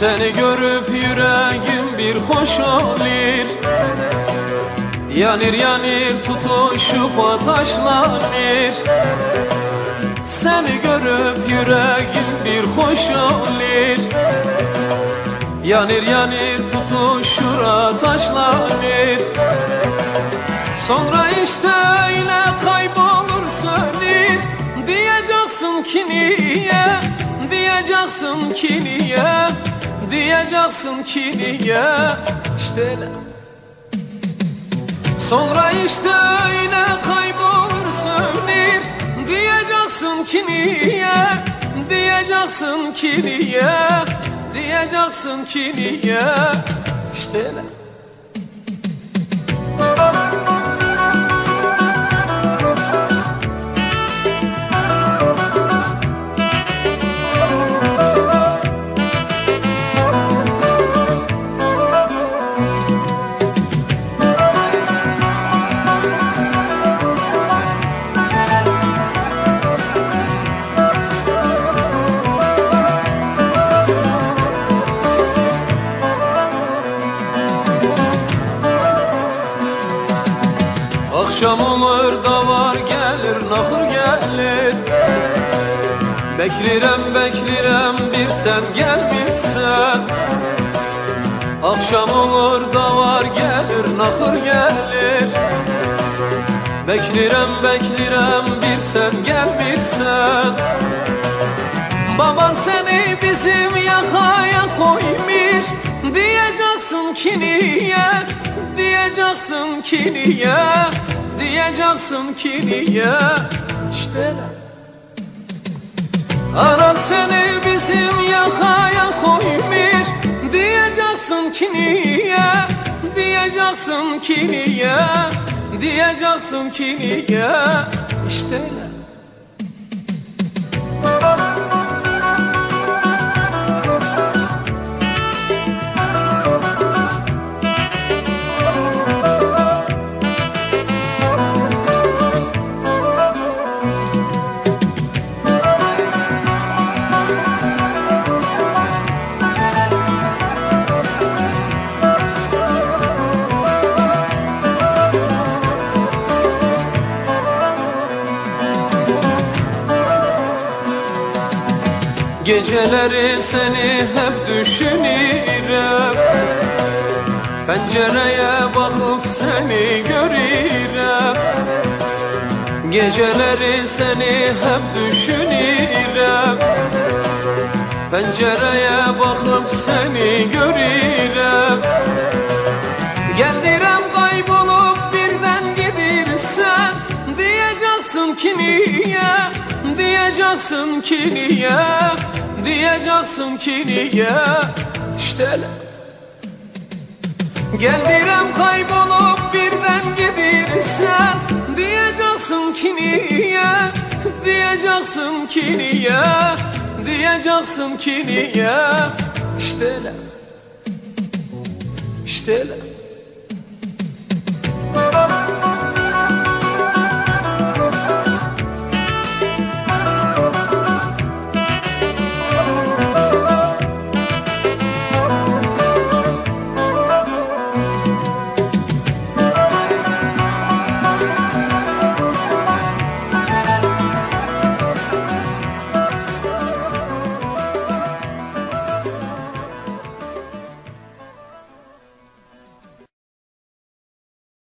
Seni görüp yüreğim bir hoş olur Yanır yanır tutuşup ataşlanır. Seni görüp yüreğim bir hoş olur Yanır yanır tutuşur ataşlanır. Sonra işte öyle kaybolur sönür Diyeceksin ki niye? Diyeceksin ki niye Diyeceksin ki niye? İşte Sonra işte öyle kaybolur sönür Diyeceksin ki niye? Diyeceksin ki niye? Diyeceksin ki niye Akşam olur da var gelir nahır gelir. Beklirem beklirem bir sen gelmişsen. Akşam olur da var gelir nahır gelir. Beklirem beklirem bir sen gelmişsen. Baban seni bizim yakaya koymuş. Diyeceksin ki niye Diyeceksin ki niye Diyeceksin ki niye? İşte Anan seni bizim yakaya koymuş Diyeceksin ki niye? Diyeceksin ki niye? Diyeceksin ki niye? İşte Geceleri seni hep düşünürüm. Pencereye bakıp seni görürüm. Geceleri seni hep düşünürüm. Pencereye bakıp seni görürüm Diyeceksin ki niye? Diyeceksin ki niye? İşte Geldirem kaybolup birden gidirsen Diyeceksin ki niye? Diyeceksin ki niye? Diyeceksin ki niye? İşte öyle. İşte öyle